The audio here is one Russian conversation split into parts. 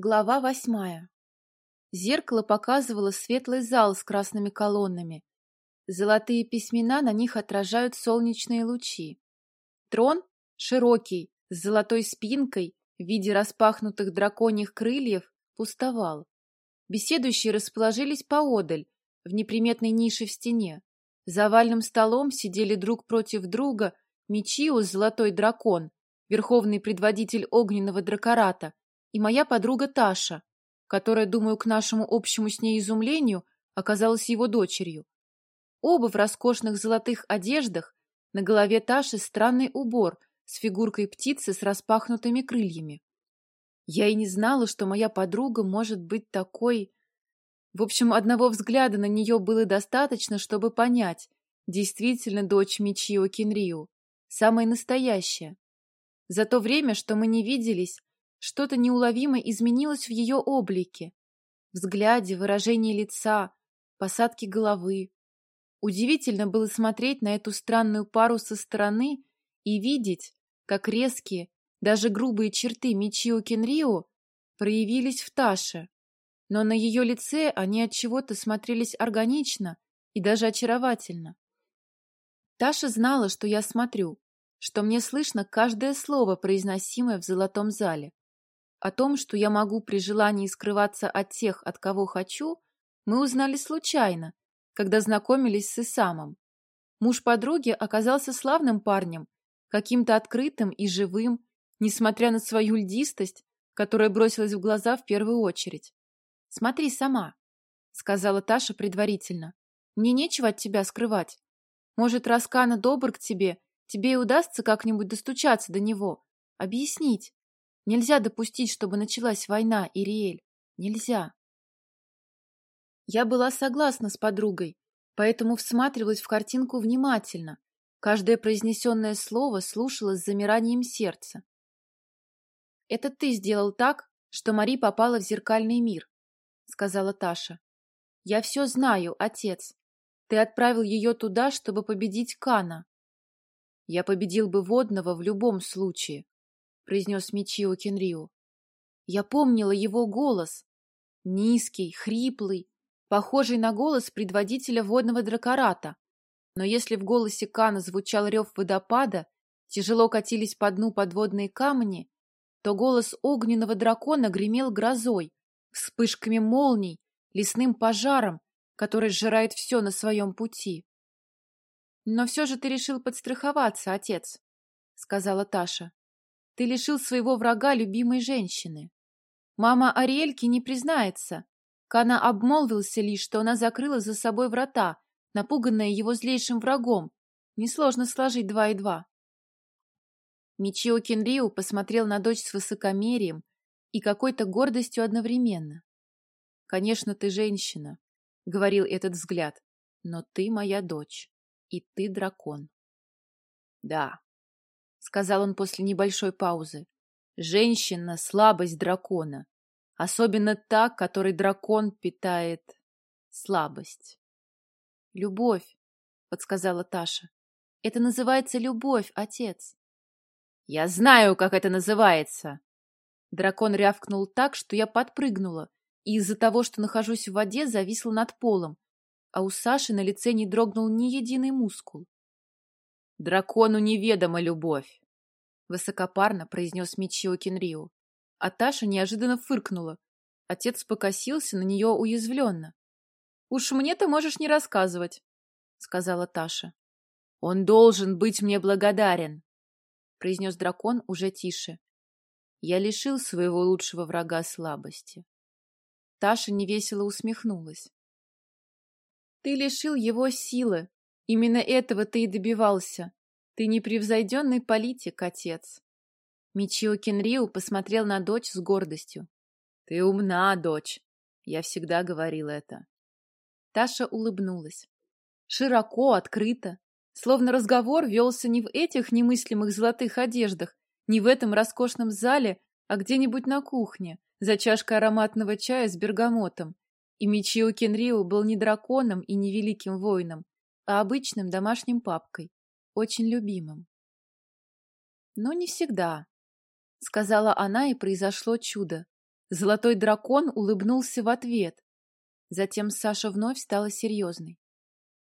Глава восьмая. Зеркало показывало светлый зал с красными колоннами. Золотые письмена на них отражают солнечные лучи. Трон, широкий, с золотой спинкой, в виде распахнутых драконьих крыльев, пустовал. Беседующие расположились поодаль, в неприметной нише в стене. За овальным столом сидели друг против друга Мичио, золотой дракон, верховный предводитель огненного дракората, и моя подруга Таша, которая, думаю, к нашему общему с ней изумлению, оказалась его дочерью. Оба в роскошных золотых одеждах, на голове Таши странный убор с фигуркой птицы с распахнутыми крыльями. Я и не знала, что моя подруга может быть такой... В общем, одного взгляда на нее было достаточно, чтобы понять, действительно дочь Мичио Кинрио, самая настоящая. За то время, что мы не виделись, что-то неуловимо изменилось в ее облике, взгляде, выражении лица, посадке головы. Удивительно было смотреть на эту странную пару со стороны и видеть, как резкие, даже грубые черты Мичио Кенрио проявились в Таше, но на ее лице они от чего-то смотрелись органично и даже очаровательно. Таша знала, что я смотрю, что мне слышно каждое слово, произносимое в золотом зале. О том, что я могу при желании скрываться от тех, от кого хочу, мы узнали случайно, когда знакомились с Исамом. Муж подруги оказался славным парнем, каким-то открытым и живым, несмотря на свою льдистость, которая бросилась в глаза в первую очередь. «Смотри сама», — сказала Таша предварительно. «Мне нечего от тебя скрывать. Может, Раскана добр к тебе, тебе и удастся как-нибудь достучаться до него, объяснить, Нельзя допустить, чтобы началась война, Ириэль. Нельзя. Я была согласна с подругой, поэтому всматривалась в картинку внимательно. Каждое произнесенное слово слушала с замиранием сердца. «Это ты сделал так, что Мари попала в зеркальный мир», — сказала Таша. «Я все знаю, отец. Ты отправил ее туда, чтобы победить Кана. Я победил бы Водного в любом случае, произнес Мичио Кенрио. Я помнила его голос. Низкий, хриплый, похожий на голос предводителя водного дракората. Но если в голосе Кана звучал рев водопада, тяжело катились по дну подводные камни, то голос огненного дракона гремел грозой, вспышками молний, лесным пожаром, который сжирает все на своем пути. «Но все же ты решил подстраховаться, отец», — сказала Таша. Ты лишил своего врага любимой женщины. Мама Ариэльки не признается. Кана обмолвился лишь, что она закрыла за собой врата, напуганная его злейшим врагом. Несложно сложить два и два. Мичио Кенрио посмотрел на дочь с высокомерием и какой-то гордостью одновременно. «Конечно, ты женщина», — говорил этот взгляд, — «но ты моя дочь, и ты дракон». «Да, — сказал он после небольшой паузы. «Женщина — слабость дракона. Особенно та, которой дракон питает слабость». «Любовь», — подсказала Таша. «Это называется любовь, отец». «Я знаю, как это называется!» Дракон рявкнул так, что я подпрыгнула, и из-за того, что нахожусь в воде, зависла над полом, а у Саши на лице не дрогнул ни единый мускул. Дракону неведома любовь, — высокопарно произнес Мичио Кенрио. А Таша неожиданно фыркнула. Отец покосился на нее уязвленно. — Уж мне ты можешь не рассказывать, — сказала Таша. — Он должен быть мне благодарен, — произнес дракон уже тише. Я лишил своего лучшего врага слабости. Таша невесело усмехнулась. — Ты лишил его силы, Именно этого ты и добивался. Ты непревзойденный политик, отец. Мичио Кенрио посмотрел на дочь с гордостью. Ты умна, дочь. Я всегда говорил это. Таша улыбнулась. Широко, открыто. Словно разговор велся не в этих немыслимых золотых одеждах, не в этом роскошном зале, а где-нибудь на кухне, за чашкой ароматного чая с бергамотом. И Мичио Кенрио был не драконом и не великим воином, а обычным домашним папкой, очень любимым. Но не всегда, сказала она, и произошло чудо. Золотой дракон улыбнулся в ответ. Затем Саша вновь стала серьезной.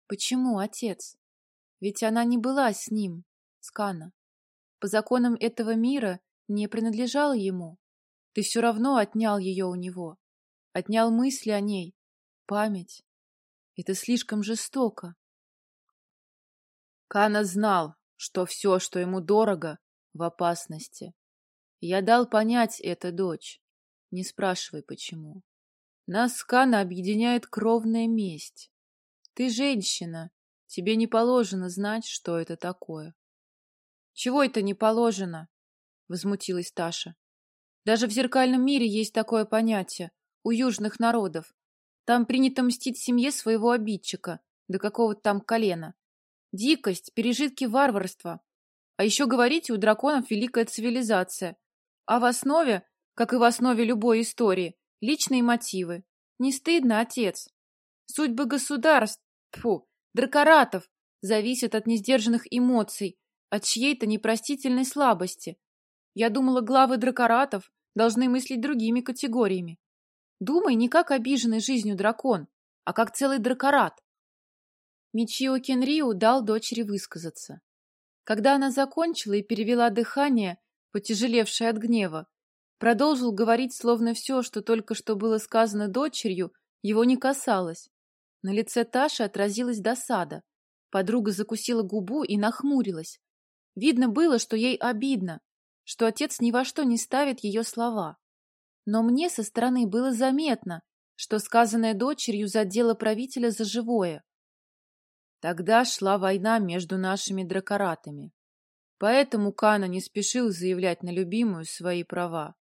Почему, отец? Ведь она не была с ним, Скана. По законам этого мира не принадлежала ему. Ты все равно отнял ее у него. Отнял мысли о ней, память. Это слишком жестоко. Кана знал, что все, что ему дорого, в опасности. Я дал понять это, дочь. Не спрашивай, почему. Нас с Кана объединяет кровная месть. Ты женщина, тебе не положено знать, что это такое. Чего это не положено? Возмутилась Таша. Даже в зеркальном мире есть такое понятие у южных народов. Там принято мстить семье своего обидчика, до какого-то там колена. Дикость, пережитки варварства. А еще говорите, у драконов великая цивилизация. А в основе, как и в основе любой истории, личные мотивы. Не стыдно, отец? Судьбы государств, фу, дракоратов, зависят от несдержанных эмоций, от чьей-то непростительной слабости. Я думала, главы дракоратов должны мыслить другими категориями. Думай не как обиженный жизнью дракон, а как целый дракорат. Мичио Кенриу дал дочери высказаться. Когда она закончила и перевела дыхание, потяжелевшее от гнева, продолжил говорить, словно все, что только что было сказано дочерью, его не касалось. На лице Таши отразилась досада. Подруга закусила губу и нахмурилась. Видно было, что ей обидно, что отец ни во что не ставит ее слова. Но мне со стороны было заметно, что сказанное дочерью задело правителя за живое. Тогда шла война между нашими дракоратами. Поэтому Кана не спешил заявлять на любимую свои права.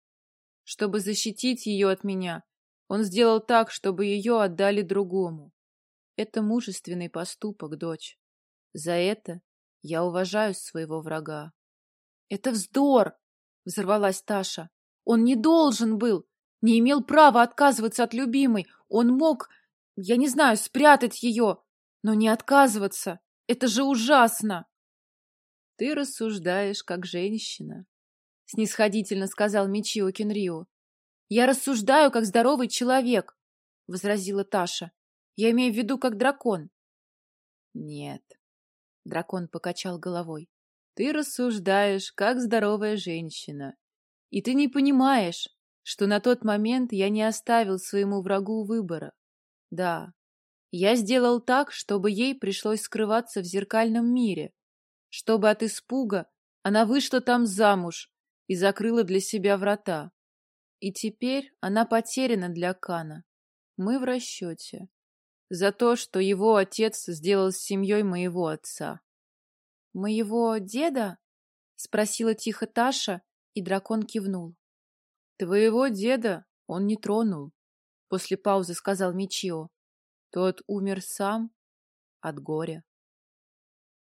Чтобы защитить ее от меня, он сделал так, чтобы ее отдали другому. Это мужественный поступок, дочь. За это я уважаю своего врага. — Это вздор! — взорвалась Таша. — Он не должен был, не имел права отказываться от любимой. Он мог, я не знаю, спрятать ее, но не отказываться. Это же ужасно! — Ты рассуждаешь, как женщина, — снисходительно сказал Мичио Кенрио. — Я рассуждаю, как здоровый человек, — возразила Таша. — Я имею в виду, как дракон. — Нет, — дракон покачал головой. — Ты рассуждаешь, как здоровая женщина. И ты не понимаешь, что на тот момент я не оставил своему врагу выбора. Да, я сделал так, чтобы ей пришлось скрываться в зеркальном мире, чтобы от испуга она вышла там замуж и закрыла для себя врата. И теперь она потеряна для Кана. Мы в расчете. За то, что его отец сделал с семьей моего отца. «Моего деда?» — спросила тихо Таша, и дракон кивнул. «Твоего деда он не тронул», — после паузы сказал Мичио. «Тот умер сам от горя».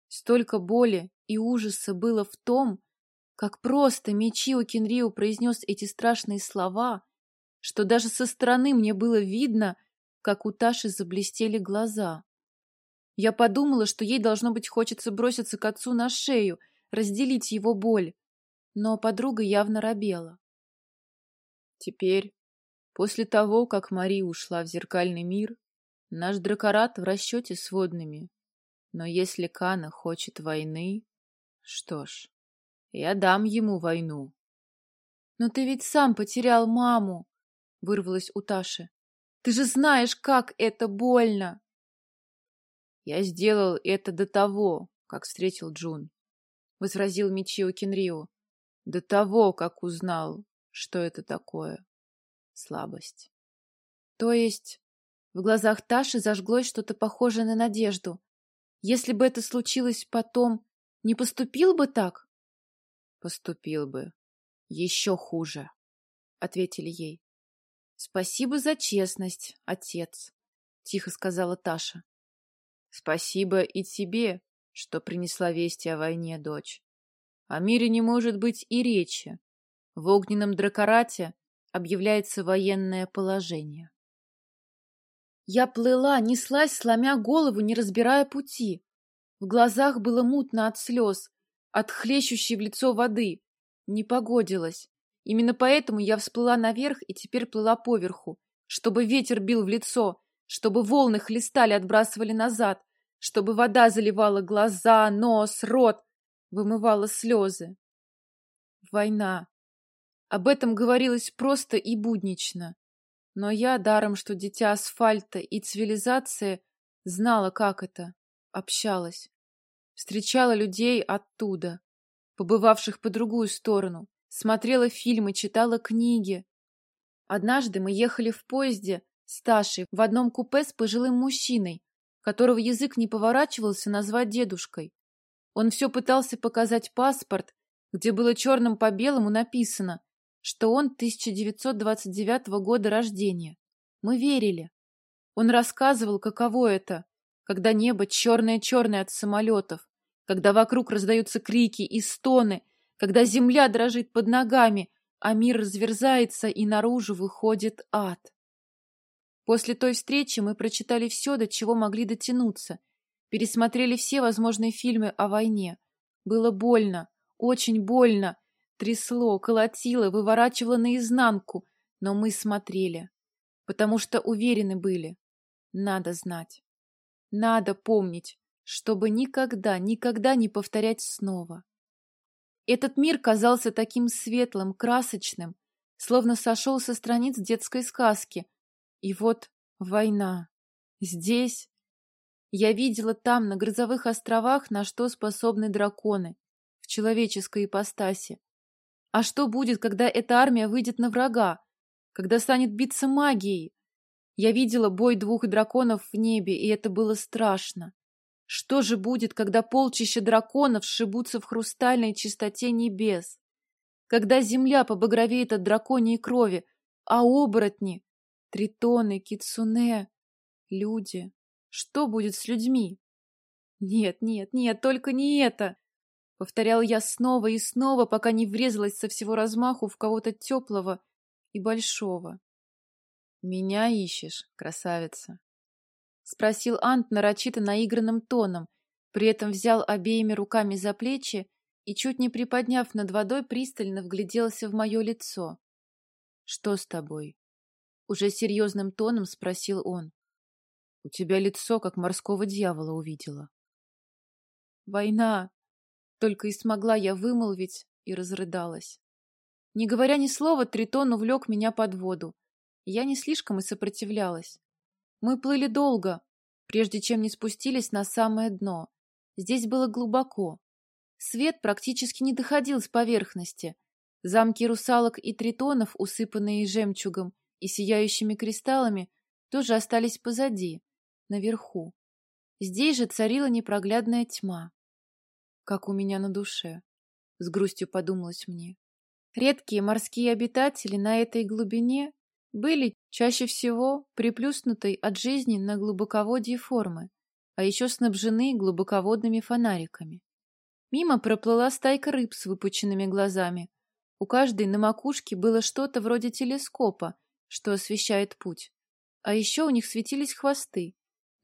Столько боли и ужаса было в том, как просто Мичио Кенрио произнес эти страшные слова, что даже со стороны мне было видно, как у Таши заблестели глаза. Я подумала, что ей, должно быть, хочется броситься к отцу на шею, разделить его боль, но подруга явно робела. Теперь, после того, как Мари ушла в зеркальный мир, наш дракорат в расчете с водными, но если Кана хочет войны, что ж, я дам ему войну. Но ты ведь сам потерял маму, вырвалась у Таши. Ты же знаешь, как это больно. Я сделал это до того, как встретил Джун, возразил Мичио Кенрио. До того, как узнал, что это такое. Слабость. То есть в глазах Таши зажглось что-то похожее на надежду. Если бы это случилось потом, не поступил бы так? Поступил бы. Еще хуже, — ответили ей. Спасибо за честность, отец, — тихо сказала Таша. Спасибо и тебе, что принесла вести о войне, дочь. О мире не может быть и речи. В огненном дракорате объявляется военное положение. Я плыла, неслась, сломя голову, не разбирая пути. В глазах было мутно от слез, от хлещущей в лицо воды. Не погодилось. Именно поэтому я всплыла наверх и теперь плыла поверху, чтобы ветер бил в лицо, чтобы волны хлестали, отбрасывали назад, чтобы вода заливала глаза, нос, рот, вымывала слезы. Война. Об этом говорилось просто и буднично. Но я, даром что дитя асфальта и цивилизации, знала, как это, общалась. Встречала людей оттуда, побывавших по другую сторону, смотрела фильмы, читала книги. Однажды мы ехали в поезде с Ташей в одном купе с пожилым мужчиной, которого язык не поворачивался назвать дедушкой. Он все пытался показать паспорт, где было черным по белому написано, что он 1929 года рождения. Мы верили. Он рассказывал, каково это, когда небо черное-черное от самолетов, когда вокруг раздаются крики и стоны, когда земля дрожит под ногами, а мир разверзается и наружу выходит ад. После той встречи мы прочитали все, до чего могли дотянуться, пересмотрели все возможные фильмы о войне. Было больно, очень больно, трясло, колотило, выворачивало наизнанку, но мы смотрели, потому что уверены были. Надо знать. Надо помнить, чтобы никогда, никогда не повторять снова. Этот мир казался таким светлым, красочным, словно сошел со страниц детской сказки. И вот война. Здесь. Я видела там, на грозовых островах, на что способны драконы в человеческой ипостаси. А что будет, когда эта армия выйдет на врага? Когда станет биться магией? Я видела бой двух драконов в небе, и это было страшно. Что же будет, когда полчища драконов сшибутся в хрустальной чистоте небес? Когда земля побагровеет от драконьей крови, а оборотни, тритоны, кицуне, люди... Что будет с людьми? Нет, нет, нет, только не это! Повторял я снова и снова, пока не врезалась со всего размаху в кого-то теплого и большого. «Меня ищешь, красавица?» Спросил Ант нарочито наигранным тоном, при этом взял обеими руками за плечи и, чуть не приподняв над водой, пристально вгляделся в мое лицо. «Что с тобой?» Уже серьезным тоном спросил он. «У тебя лицо, как морского дьявола увидела». «Война!» Только и смогла я вымолвить и разрыдалась. Не говоря ни слова, Тритон увлек меня под воду. Я не слишком и сопротивлялась. Мы плыли долго, прежде чем не спустились на самое дно. Здесь было глубоко. Свет практически не доходил с поверхности. Замки русалок и тритонов, усыпанные жемчугом и сияющими кристаллами, тоже остались позади, наверху. Здесь же царила непроглядная тьма как у меня на душе, — с грустью подумалось мне. Редкие морские обитатели на этой глубине были чаще всего приплюснутой от жизни на глубоководье формы, а еще снабжены глубоководными фонариками. Мимо проплыла стайка рыб с выпученными глазами. У каждой на макушке было что-то вроде телескопа, что освещает путь. А еще у них светились хвосты,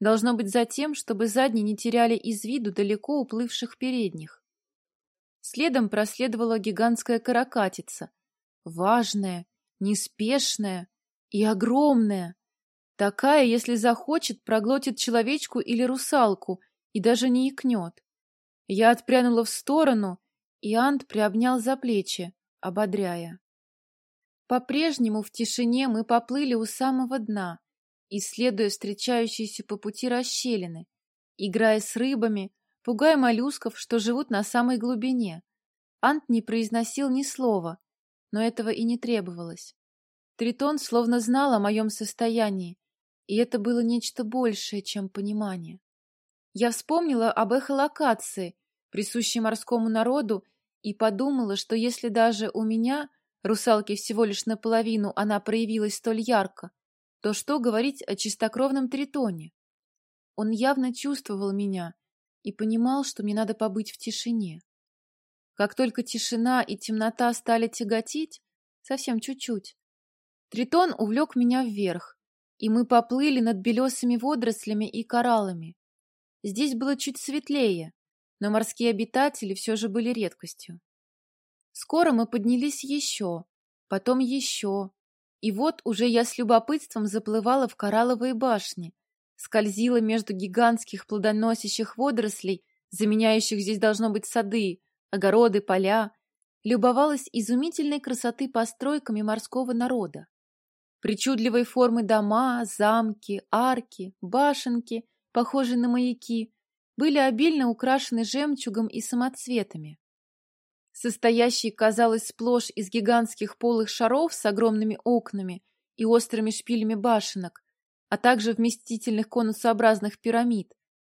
Должно быть за тем, чтобы задние не теряли из виду далеко уплывших передних. Следом проследовала гигантская каракатица. Важная, неспешная и огромная. Такая, если захочет, проглотит человечку или русалку и даже не икнет. Я отпрянула в сторону, и Ант приобнял за плечи, ободряя. По-прежнему в тишине мы поплыли у самого дна, исследуя встречающиеся по пути расщелины, играя с рыбами, пугая моллюсков, что живут на самой глубине. Ант не произносил ни слова, но этого и не требовалось. Тритон словно знал о моем состоянии, и это было нечто большее, чем понимание. Я вспомнила об эхолокации, присущей морскому народу, и подумала, что если даже у меня, русалки всего лишь наполовину, она проявилась столь ярко, то что говорить о чистокровном тритоне? Он явно чувствовал меня и понимал, что мне надо побыть в тишине. Как только тишина и темнота стали тяготить, совсем чуть-чуть, тритон увлек меня вверх, и мы поплыли над белесыми водорослями и кораллами. Здесь было чуть светлее, но морские обитатели все же были редкостью. Скоро мы поднялись еще, потом еще. И вот уже я с любопытством заплывала в коралловые башни, скользила между гигантских плодоносящих водорослей, заменяющих здесь должно быть сады, огороды, поля, любовалась изумительной красоты постройками морского народа. Причудливой формы дома, замки, арки, башенки, похожие на маяки, были обильно украшены жемчугом и самоцветами. Состоящий, казалось, сплошь из гигантских полых шаров с огромными окнами и острыми шпилями башенок, а также вместительных конусообразных пирамид,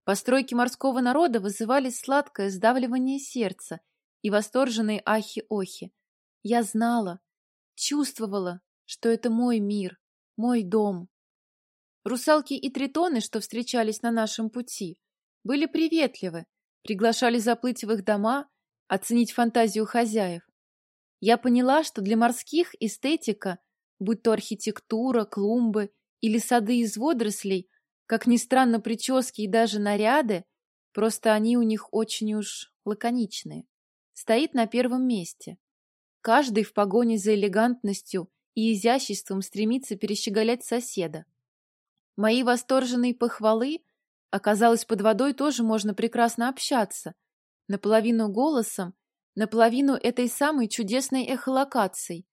постройки морского народа вызывали сладкое сдавливание сердца и восторженные ахи-охи. Я знала, чувствовала, что это мой мир, мой дом. Русалки и тритоны, что встречались на нашем пути, были приветливы, приглашали заплыть в их дома, оценить фантазию хозяев. Я поняла, что для морских эстетика, будь то архитектура, клумбы или сады из водорослей, как ни странно, прически и даже наряды, просто они у них очень уж лаконичные, стоит на первом месте. Каждый в погоне за элегантностью и изяществом стремится перещеголять соседа. Мои восторженные похвалы, оказалось, под водой тоже можно прекрасно общаться, наполовину голосом, наполовину этой самой чудесной эхолокацией,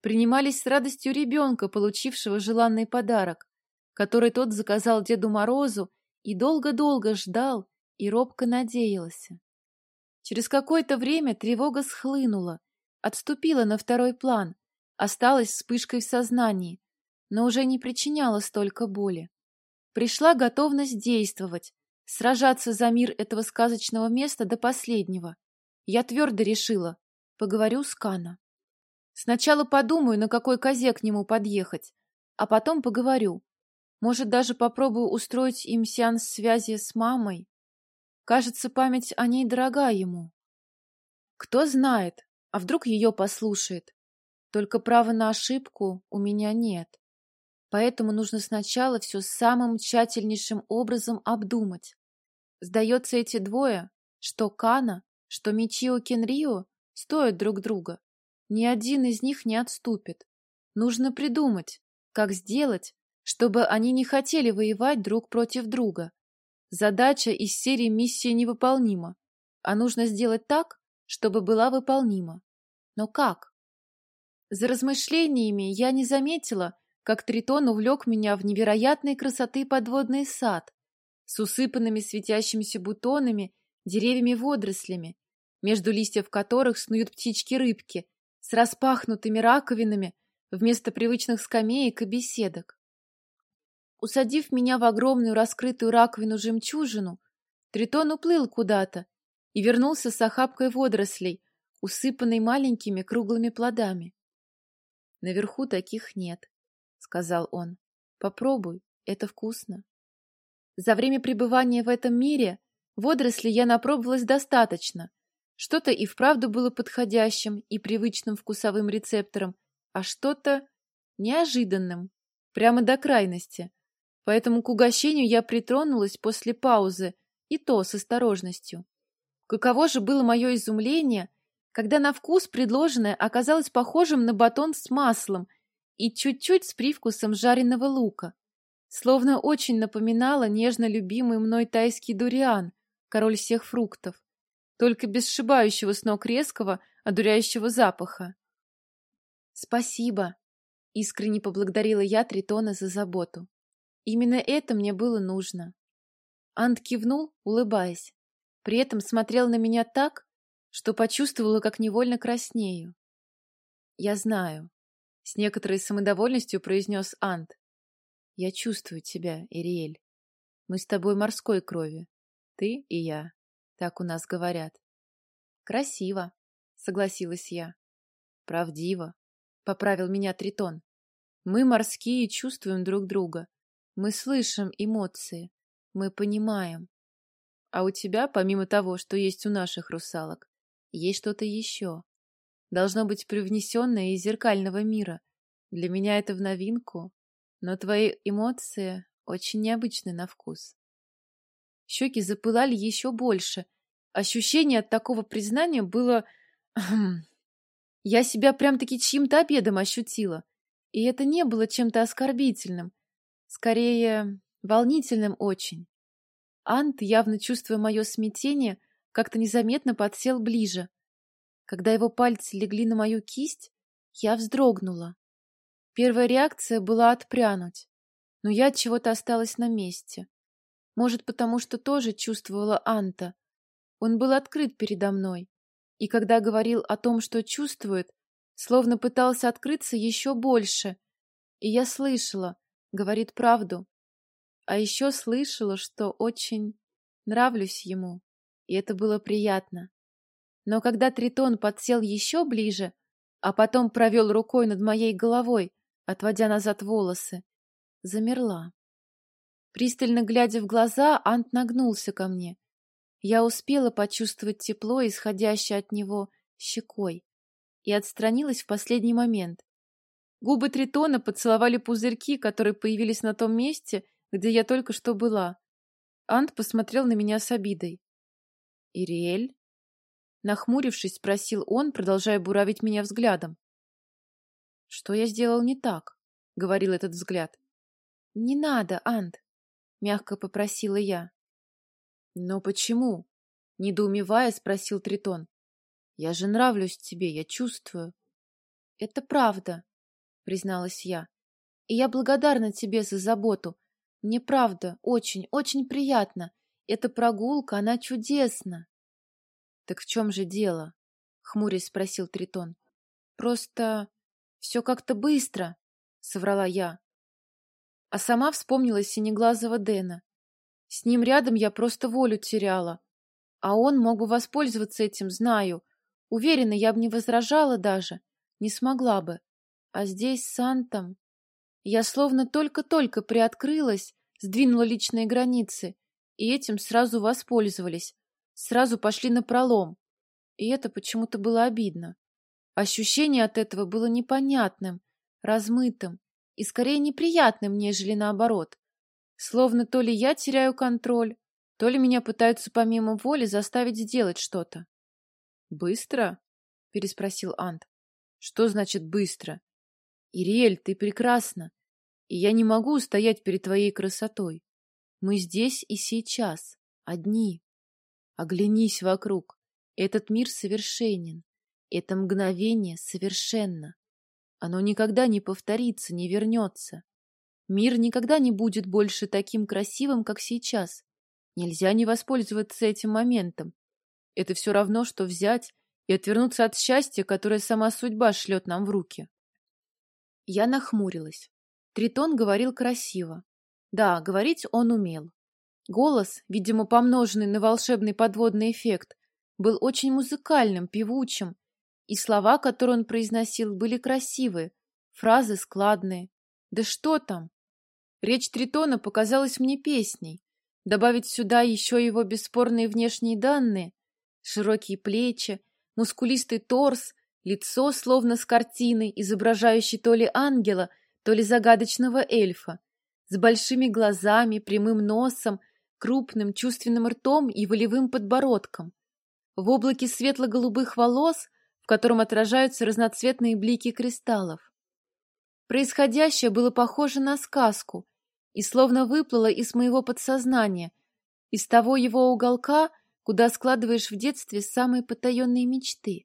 принимались с радостью ребенка, получившего желанный подарок, который тот заказал Деду Морозу и долго-долго ждал и робко надеялся. Через какое-то время тревога схлынула, отступила на второй план, осталась вспышкой в сознании, но уже не причиняла столько боли. Пришла готовность действовать, сражаться за мир этого сказочного места до последнего. Я твердо решила, поговорю с Кана. Сначала подумаю, на какой козе к нему подъехать, а потом поговорю. Может, даже попробую устроить им сеанс связи с мамой. Кажется, память о ней дорога ему. Кто знает, а вдруг ее послушает. Только права на ошибку у меня нет. Поэтому нужно сначала все самым тщательнейшим образом обдумать. Сдается, эти двое, что Кана, что Мичио Кенрио, стоят друг друга. Ни один из них не отступит. Нужно придумать, как сделать, чтобы они не хотели воевать друг против друга. Задача из серии «Миссия невыполнима», а нужно сделать так, чтобы была выполнима. Но как? За размышлениями я не заметила, как Тритон увлек меня в невероятной красоты подводный сад с усыпанными светящимися бутонами, деревьями-водорослями, между листьев которых снуют птички-рыбки, с распахнутыми раковинами вместо привычных скамеек и беседок. Усадив меня в огромную раскрытую раковину-жемчужину, Тритон уплыл куда-то и вернулся с охапкой водорослей, усыпанной маленькими круглыми плодами. «Наверху таких нет», — сказал он. «Попробуй, это вкусно». За время пребывания в этом мире водорослей я напробовалась достаточно — что-то и вправду было подходящим и привычным вкусовым рецептором, а что-то неожиданным, прямо до крайности. Поэтому к угощению я притронулась после паузы, и то с осторожностью. Каково же было мое изумление, когда на вкус предложенное оказалось похожим на батон с маслом и чуть-чуть с привкусом жареного лука. Словно очень напоминало нежно любимый мной тайский дуриан, король всех фруктов только без сшибающего с ног резкого, одуряющего запаха. «Спасибо!» — искренне поблагодарила я Тритона за заботу. «Именно это мне было нужно». Ант кивнул, улыбаясь. При этом смотрел на меня так, что почувствовала, как невольно краснею. «Я знаю», — с некоторой самодовольностью произнес Ант. «Я чувствую тебя, Ириэль. Мы с тобой морской крови, ты и я. Так у нас говорят. Красиво, согласилась я. Правдиво, поправил меня Тритон. Мы морские чувствуем друг друга. Мы слышим эмоции. Мы понимаем. А у тебя, помимо того, что есть у наших русалок, есть что-то еще. Должно быть привнесенное из зеркального мира. Для меня это в новинку, но твои эмоции очень необычны на вкус. Щеки запылали еще больше. Ощущение от такого признания было... Я себя прям-таки чьим-то обедом ощутила. И это не было чем-то оскорбительным. Скорее, волнительным очень. Ант, явно чувствуя мое смятение, как-то незаметно подсел ближе. Когда его пальцы легли на мою кисть, я вздрогнула. Первая реакция была отпрянуть, но я от чего-то осталась на месте. Может, потому что тоже чувствовала Анта. Он был открыт передо мной, и когда говорил о том, что чувствует, словно пытался открыться еще больше. И я слышала, говорит правду. А еще слышала, что очень нравлюсь ему, и это было приятно. Но когда Тритон подсел еще ближе, а потом провел рукой над моей головой, отводя назад волосы, замерла. Пристально глядя в глаза, Ант нагнулся ко мне. Я успела почувствовать тепло, исходящее от него щекой, и отстранилась в последний момент. Губы Тритона поцеловали пузырьки, которые появились на том месте, где я только что была. Ант посмотрел на меня с обидой. «Ириэль?» Нахмурившись, спросил он, продолжая буравить меня взглядом. «Что я сделал не так?» — говорил этот взгляд. «Не надо, Ант», — мягко попросила я. «Но почему?» — недоумевая, спросил Тритон. «Я же нравлюсь тебе, я чувствую». «Это правда», — призналась я. «И я благодарна тебе за заботу. Мне правда очень, очень приятно. Эта прогулка, она чудесна». «Так в чем же дело?» — хмурясь спросил Тритон. «Просто все как-то быстро», — соврала я. А сама вспомнила синеглазого Дэна. С ним рядом я просто волю теряла. А он мог бы воспользоваться этим, знаю. Уверена, я бы не возражала даже, не смогла бы. А здесь с Антом... Я словно только-только приоткрылась, сдвинула личные границы, и этим сразу воспользовались сразу пошли на пролом. И это почему-то было обидно. Ощущение от этого было непонятным, размытым и скорее неприятным, нежели наоборот. Словно то ли я теряю контроль, то ли меня пытаются помимо воли заставить сделать что-то. «Быстро?» — переспросил Ант. «Что значит быстро?» «Ириэль, ты прекрасна, и я не могу устоять перед твоей красотой. Мы здесь и сейчас, одни». Оглянись вокруг. Этот мир совершенен. Это мгновение совершенно. Оно никогда не повторится, не вернется. Мир никогда не будет больше таким красивым, как сейчас. Нельзя не воспользоваться этим моментом. Это все равно, что взять и отвернуться от счастья, которое сама судьба шлет нам в руки. Я нахмурилась. Тритон говорил красиво. Да, говорить он умел. Голос, видимо, помноженный на волшебный подводный эффект, был очень музыкальным, певучим, и слова, которые он произносил, были красивые, фразы складные. Да что там? Речь Тритона показалась мне песней. Добавить сюда еще его бесспорные внешние данные, широкие плечи, мускулистый торс, лицо, словно с картины, изображающей то ли ангела, то ли загадочного эльфа, с большими глазами, прямым носом, крупным чувственным ртом и волевым подбородком. В облаке светло-голубых волос, котором отражаются разноцветные блики кристаллов. Происходящее было похоже на сказку и словно выплыло из моего подсознания, из того его уголка, куда складываешь в детстве самые потаенные мечты.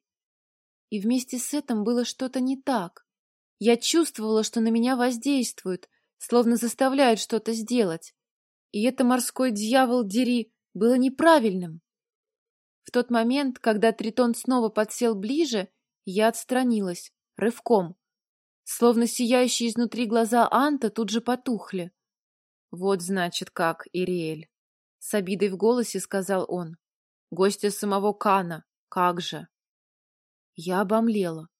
И вместе с этим было что-то не так. Я чувствовала, что на меня воздействуют, словно заставляют что-то сделать. И это морской дьявол Дери было неправильным. В тот момент, когда Тритон снова подсел ближе, я отстранилась, рывком. Словно сияющие изнутри глаза Анта тут же потухли. «Вот, значит, как, Ириэль!» С обидой в голосе сказал он. «Гостья самого Кана, как же!» Я обомлела.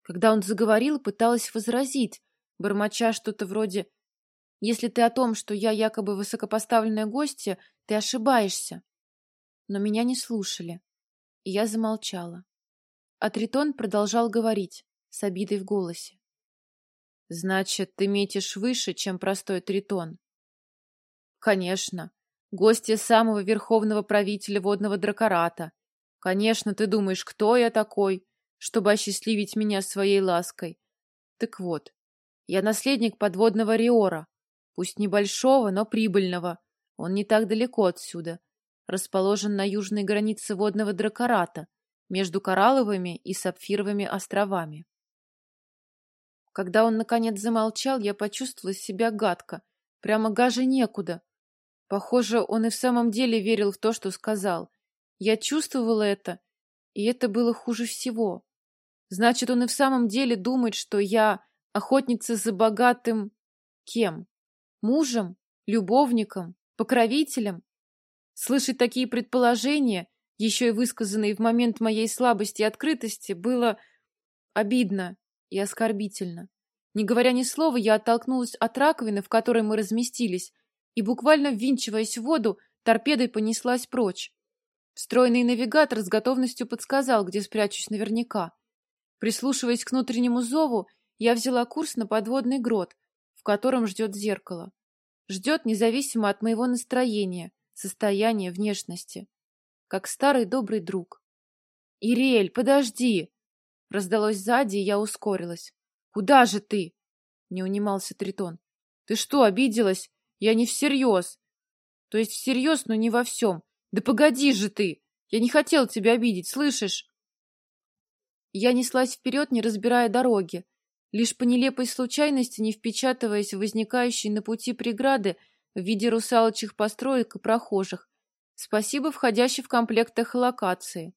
Когда он заговорил, пыталась возразить, бормоча что-то вроде если ты о том, что я якобы высокопоставленная гостья, ты ошибаешься. Но меня не слушали, и я замолчала. А Тритон продолжал говорить, с обидой в голосе. «Значит, ты метишь выше, чем простой Тритон?» «Конечно. Гостья самого верховного правителя водного дракората. Конечно, ты думаешь, кто я такой? чтобы осчастливить меня своей лаской. Так вот, я наследник подводного Риора, пусть небольшого, но прибыльного. Он не так далеко отсюда, расположен на южной границе водного дракората, между Коралловыми и Сапфировыми островами. Когда он, наконец, замолчал, я почувствовала себя гадко, прямо гаже некуда. Похоже, он и в самом деле верил в то, что сказал. Я чувствовала это, и это было хуже всего. Значит, он и в самом деле думает, что я охотница за богатым... Кем? Мужем? Любовником? Покровителем? Слышать такие предположения, еще и высказанные в момент моей слабости и открытости, было обидно и оскорбительно. Не говоря ни слова, я оттолкнулась от раковины, в которой мы разместились, и, буквально ввинчиваясь в воду, торпедой понеслась прочь. Встроенный навигатор с готовностью подсказал, где спрячусь наверняка. Прислушиваясь к внутреннему зову, я взяла курс на подводный грот, в котором ждет зеркало. Ждет независимо от моего настроения, состояния, внешности. Как старый добрый друг. «Ириэль, подожди!» Раздалось сзади, и я ускорилась. «Куда же ты?» — не унимался Тритон. «Ты что, обиделась? Я не всерьез. То есть всерьез, но не во всем. Да погоди же ты! Я не хотел тебя обидеть, слышишь? Я неслась вперед, не разбирая дороги, лишь по нелепой случайности не впечатываясь в возникающие на пути преграды в виде русалочьих построек и прохожих. Спасибо входящей в комплект эхолокации.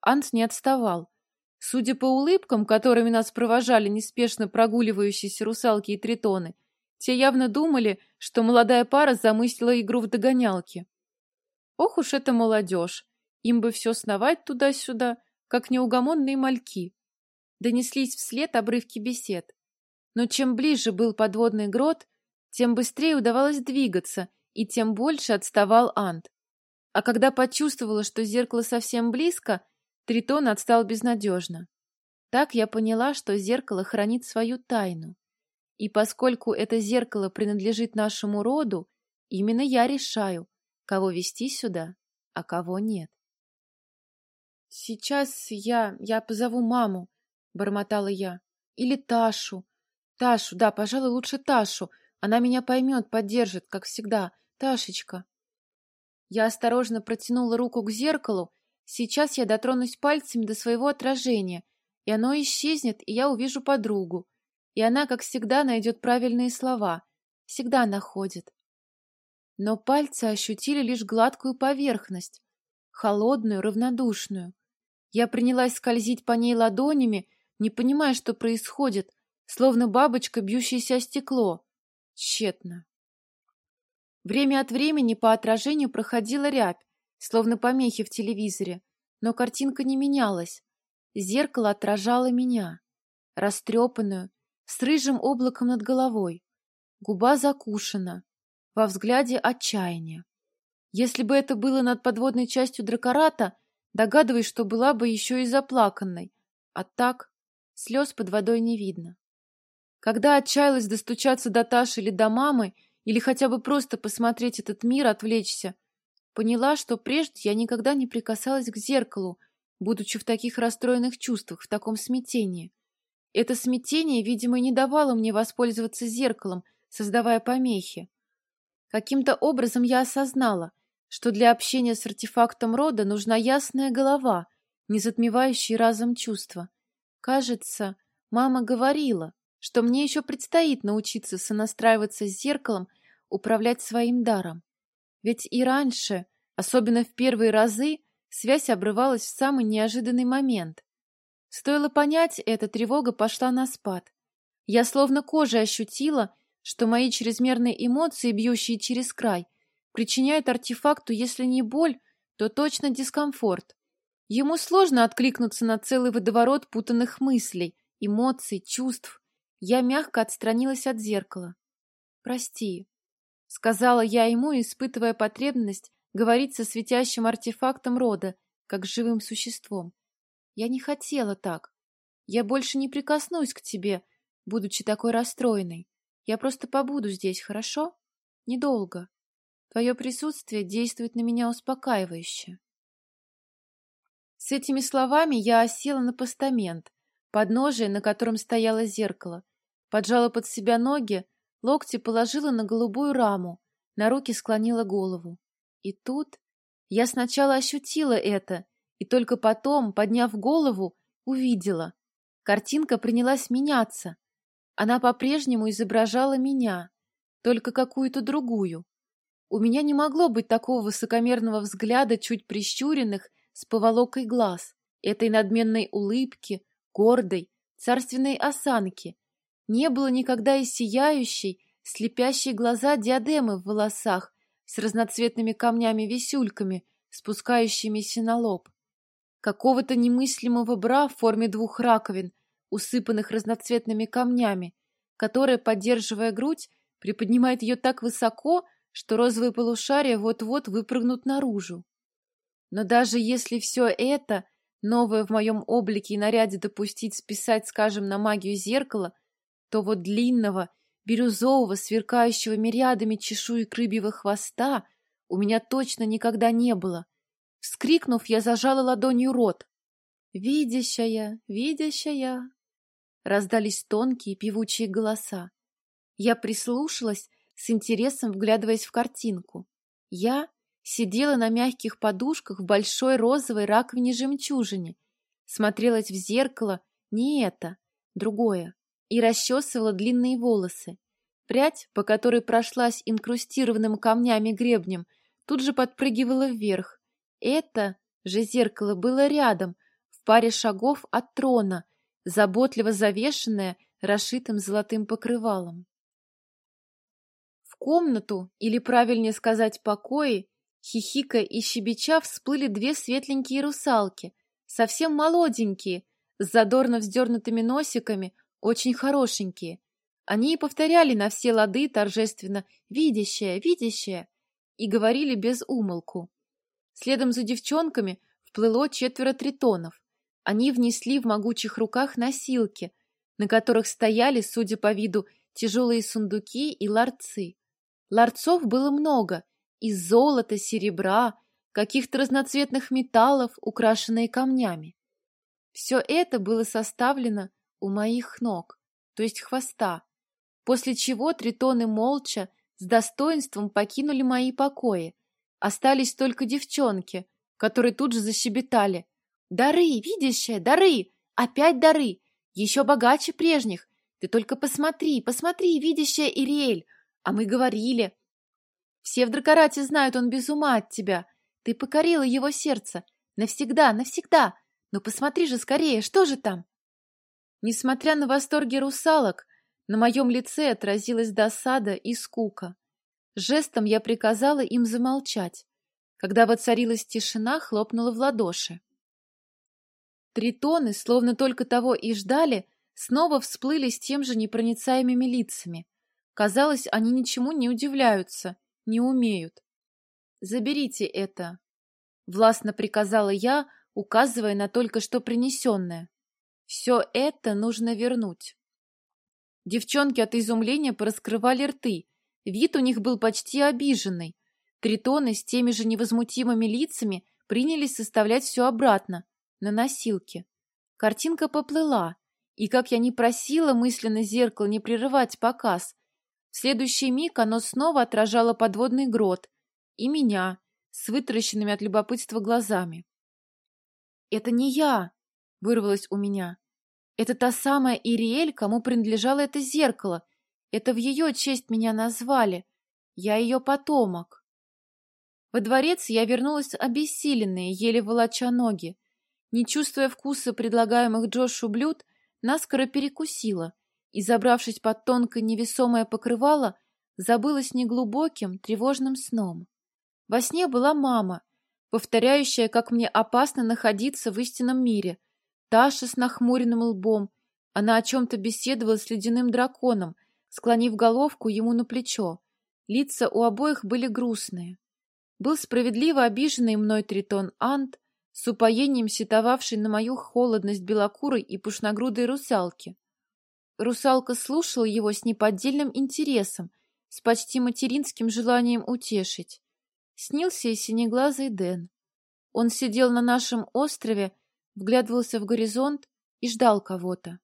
Анс не отставал. Судя по улыбкам, которыми нас провожали неспешно прогуливающиеся русалки и тритоны, те явно думали, что молодая пара замыслила игру в догонялки. Ох уж эта молодежь! Им бы все сновать туда-сюда, как неугомонные мальки. Донеслись вслед обрывки бесед. Но чем ближе был подводный грот, тем быстрее удавалось двигаться, и тем больше отставал Ант. А когда почувствовала, что зеркало совсем близко, Тритон отстал безнадежно. Так я поняла, что зеркало хранит свою тайну. И поскольку это зеркало принадлежит нашему роду, именно я решаю, кого вести сюда, а кого нет. «Сейчас я... я позову маму», — бормотала я. «Или Ташу. Ташу, да, пожалуй, лучше Ташу. Она меня поймет, поддержит, как всегда. Ташечка». Я осторожно протянула руку к зеркалу. Сейчас я дотронусь пальцами до своего отражения, и оно исчезнет, и я увижу подругу. И она, как всегда, найдет правильные слова. Всегда находит но пальцы ощутили лишь гладкую поверхность, холодную, равнодушную. Я принялась скользить по ней ладонями, не понимая, что происходит, словно бабочка, бьющаяся о стекло. Тщетно. Время от времени по отражению проходила рябь, словно помехи в телевизоре, но картинка не менялась. Зеркало отражало меня, растрепанную, с рыжим облаком над головой. Губа закушена, во взгляде отчаяние. Если бы это было над подводной частью дракората, догадываюсь, что была бы еще и заплаканной. А так слез под водой не видно. Когда отчаялась достучаться до Таши или до мамы, или хотя бы просто посмотреть этот мир, отвлечься, поняла, что прежде я никогда не прикасалась к зеркалу, будучи в таких расстроенных чувствах, в таком смятении. Это смятение, видимо, не давало мне воспользоваться зеркалом, создавая помехи. Каким-то образом я осознала, что для общения с артефактом рода нужна ясная голова, не затмевающая разом чувства. Кажется, мама говорила, что мне еще предстоит научиться сонастраиваться с зеркалом, управлять своим даром. Ведь и раньше, особенно в первые разы, связь обрывалась в самый неожиданный момент. Стоило понять это, тревога пошла на спад. Я словно кожей ощутила, что мои чрезмерные эмоции, бьющие через край, причиняют артефакту, если не боль, то точно дискомфорт. Ему сложно откликнуться на целый водоворот путанных мыслей, эмоций, чувств. Я мягко отстранилась от зеркала. «Прости», — сказала я ему, испытывая потребность говорить со светящим артефактом рода, как живым существом. «Я не хотела так. Я больше не прикоснусь к тебе, будучи такой расстроенной. Я просто побуду здесь, хорошо? Недолго. Твое присутствие действует на меня успокаивающе. С этими словами я осела на постамент, подножие, на котором стояло зеркало, поджала под себя ноги, локти положила на голубую раму, на руки склонила голову. И тут я сначала ощутила это, и только потом, подняв голову, увидела. Картинка принялась меняться. Она по-прежнему изображала меня, только какую-то другую. У меня не могло быть такого высокомерного взгляда, чуть прищуренных, с поволокой глаз, этой надменной улыбки, гордой, царственной осанки. Не было никогда и сияющей, слепящей глаза диадемы в волосах с разноцветными камнями-висюльками, спускающимися на лоб. Какого-то немыслимого бра в форме двух раковин, усыпанных разноцветными камнями, которая, поддерживая грудь, приподнимает ее так высоко, что розовые полушария вот-вот выпрыгнут наружу. Но даже если все это, новое в моем облике и наряде допустить списать, скажем, на магию зеркала, то вот длинного, бирюзового, сверкающего мириадами чешуек рыбьего хвоста у меня точно никогда не было. Вскрикнув, я зажала ладонью рот. «Видящая, видящая!» Раздались тонкие певучие голоса. Я прислушалась, с интересом вглядываясь в картинку. Я сидела на мягких подушках в большой розовой раковине-жемчужине, смотрелась в зеркало, не это, другое, и расчесывала длинные волосы. Прядь, по которой прошлась инкрустированным камнями гребнем, тут же подпрыгивала вверх. Это же зеркало было рядом, в паре шагов от трона, заботливо завешенное расшитым золотым покрывалом. В комнату, или правильнее сказать покои, Хихикая и щебеча всплыли две светленькие русалки, совсем молоденькие, с задорно вздернутыми носиками, очень хорошенькие. Они и повторяли на все лады торжественно «видящая, видящая» и говорили без умолку. Следом за девчонками вплыло четверо тритонов. Они внесли в могучих руках носилки, на которых стояли, судя по виду, тяжелые сундуки и ларцы. Ларцов было много, из золота, серебра, каких-то разноцветных металлов, украшенные камнями. Все это было составлено у моих ног, то есть хвоста, после чего тритоны молча, с достоинством покинули мои покои. Остались только девчонки, которые тут же защебетали. «Дары, видящая, дары! Опять дары! Еще богаче прежних! Ты только посмотри, посмотри, видящая Ириэль! А мы говорили, все в Дракорате знают, он без ума от тебя. Ты покорила его сердце. Навсегда, навсегда. Ну посмотри же скорее, что же там? Несмотря на восторги русалок, на моем лице отразилась досада и скука. Жестом я приказала им замолчать. Когда воцарилась тишина, хлопнула в ладоши. Тритоны, словно только того и ждали, снова всплыли с тем же непроницаемыми лицами. Казалось, они ничему не удивляются не умеют. Заберите это, властно приказала я, указывая на только что принесенное. Все это нужно вернуть. Девчонки от изумления пораскрывали рты. Вид у них был почти обиженный. Тритоны с теми же невозмутимыми лицами принялись составлять все обратно, на носилки. Картинка поплыла, и, как я не просила мысленно зеркало не прерывать показ, в следующий миг оно снова отражало подводный грот и меня с вытаращенными от любопытства глазами. «Это не я!» — вырвалось у меня. «Это та самая Ириэль, кому принадлежало это зеркало. Это в ее честь меня назвали. Я ее потомок». Во дворец я вернулась обессиленная, еле волоча ноги. Не чувствуя вкуса предлагаемых Джошу блюд, наскоро перекусила и, забравшись под тонкое невесомое покрывало, забылась неглубоким, тревожным сном. Во сне была мама, повторяющая, как мне опасно находиться в истинном мире. Таша с нахмуренным лбом. Она о чем-то беседовала с ледяным драконом, склонив головку ему на плечо. Лица у обоих были грустные. Был справедливо обиженный мной тритон Ант, с упоением сетовавший на мою холодность белокурой и пушногрудой русалки. Русалка слушала его с неподдельным интересом, с почти материнским желанием утешить. Снился и синеглазый Дэн. Он сидел на нашем острове, вглядывался в горизонт и ждал кого-то.